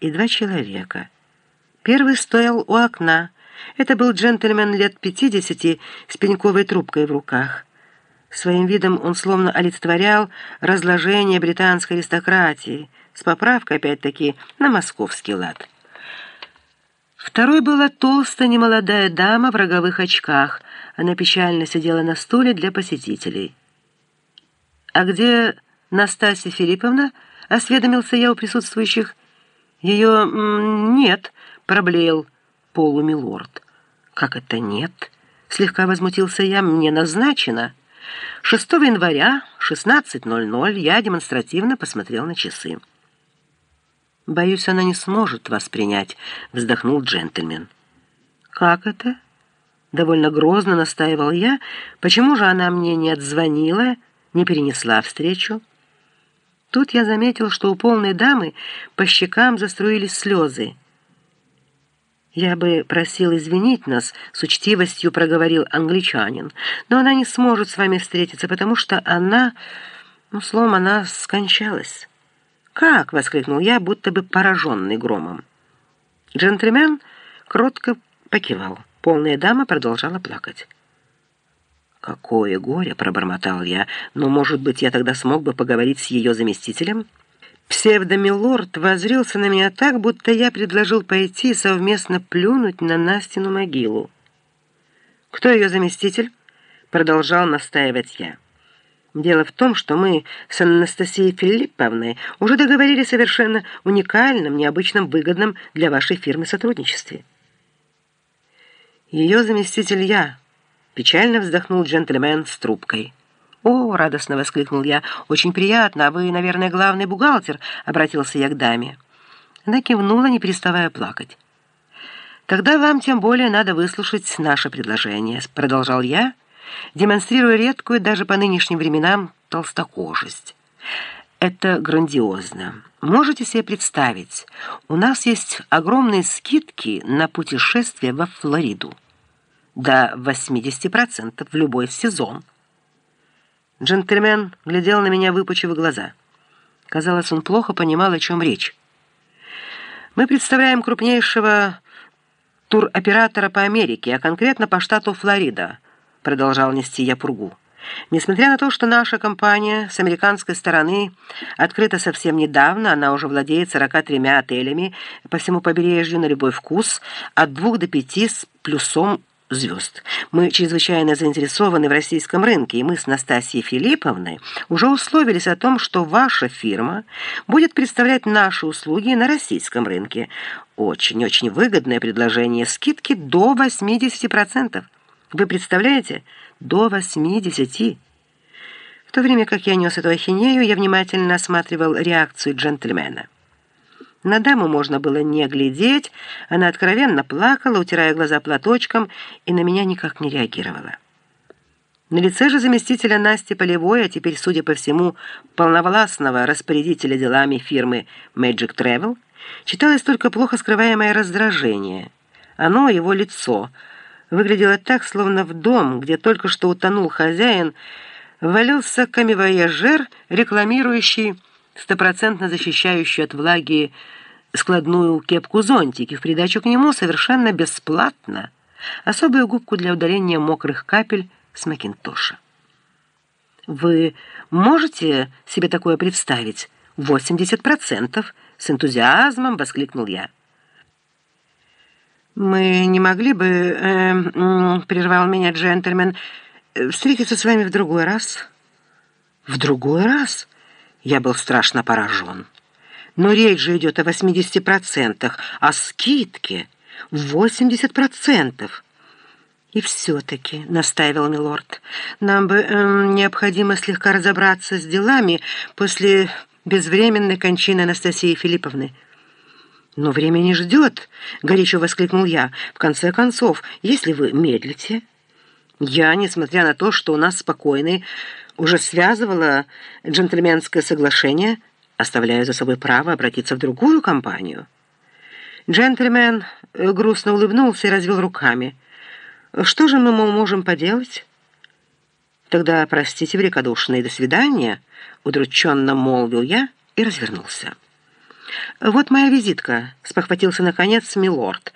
и два человека. Первый стоял у окна. Это был джентльмен лет пятидесяти с пеньковой трубкой в руках. Своим видом он словно олицетворял разложение британской аристократии, с поправкой, опять-таки, на московский лад. Второй была толстая немолодая дама в роговых очках. Она печально сидела на стуле для посетителей. «А где Настасья Филипповна?» — осведомился я у присутствующих. «Ее нет», — проблеял полумилорд. «Как это нет?» — слегка возмутился я. «Мне назначено». 6 января, 16.00, я демонстративно посмотрел на часы. «Боюсь, она не сможет вас принять», — вздохнул джентльмен. «Как это?» — довольно грозно настаивал я. «Почему же она мне не отзвонила, не перенесла встречу?» Тут я заметил, что у полной дамы по щекам заструились слезы. «Я бы просил извинить нас», — с учтивостью проговорил англичанин, «но она не сможет с вами встретиться, потому что она, ну, словом, она скончалась». «Как?» — воскликнул я, будто бы пораженный громом. Джентльмен кротко покивал. Полная дама продолжала плакать. «Какое горе!» — пробормотал я. «Но, может быть, я тогда смог бы поговорить с ее заместителем?» Псевдомилорд возрился на меня так, будто я предложил пойти совместно плюнуть на Настину могилу. «Кто ее заместитель?» — продолжал настаивать я. «Дело в том, что мы с Анастасией Филипповной уже договорились совершенно уникальном, необычном, выгодном для вашей фирмы сотрудничестве». «Ее заместитель я», Печально вздохнул джентльмен с трубкой. «О!» — радостно воскликнул я. «Очень приятно. А вы, наверное, главный бухгалтер?» — обратился я к даме. Она кивнула, не переставая плакать. «Тогда вам тем более надо выслушать наше предложение», — продолжал я, демонстрируя редкую даже по нынешним временам толстокожесть. «Это грандиозно. Можете себе представить, у нас есть огромные скидки на путешествие во Флориду» до 80% в любой сезон. Джентльмен глядел на меня, выпучив глаза. Казалось, он плохо понимал, о чем речь. Мы представляем крупнейшего туроператора по Америке, а конкретно по штату Флорида, продолжал нести я пургу. Несмотря на то, что наша компания с американской стороны открыта совсем недавно, она уже владеет 43 отелями по всему побережью на любой вкус, от двух до пяти с плюсом звезд. Мы чрезвычайно заинтересованы в российском рынке, и мы с Настасьей Филипповной уже условились о том, что ваша фирма будет представлять наши услуги на российском рынке. Очень-очень выгодное предложение, скидки до 80%. Вы представляете? До 80%. В то время как я нес эту ахинею, я внимательно осматривал реакцию джентльмена. На даму можно было не глядеть, она откровенно плакала, утирая глаза платочком, и на меня никак не реагировала. На лице же заместителя Насти Полевой, а теперь, судя по всему, полновластного распорядителя делами фирмы Magic Travel, читалось только плохо скрываемое раздражение. Оно, его лицо, выглядело так, словно в дом, где только что утонул хозяин, ввалился камевояжер, рекламирующий стопроцентно защищающую от влаги складную кепку-зонтик, и в придачу к нему совершенно бесплатно особую губку для удаления мокрых капель с макинтоша. Вы можете себе такое представить? 80%! С энтузиазмом воскликнул я. «Мы не могли бы, э, — прервал меня джентльмен, — встретиться с вами в другой раз?» «В другой раз?» Я был страшно поражен. Но речь же идет о 80%, о скидке 80%. «И все-таки», — настаивал милорд, — «нам бы эм, необходимо слегка разобраться с делами после безвременной кончины Анастасии Филипповны». «Но время не ждет», — горячо воскликнул я. «В конце концов, если вы медлите...» Я, несмотря на то, что у нас спокойный, уже связывала джентльменское соглашение, оставляя за собой право обратиться в другую компанию. Джентльмен грустно улыбнулся и развел руками. «Что же мы можем поделать?» «Тогда простите великодушно и до свидания», — удрученно молвил я и развернулся. «Вот моя визитка», — спохватился наконец милорд.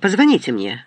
«Позвоните мне».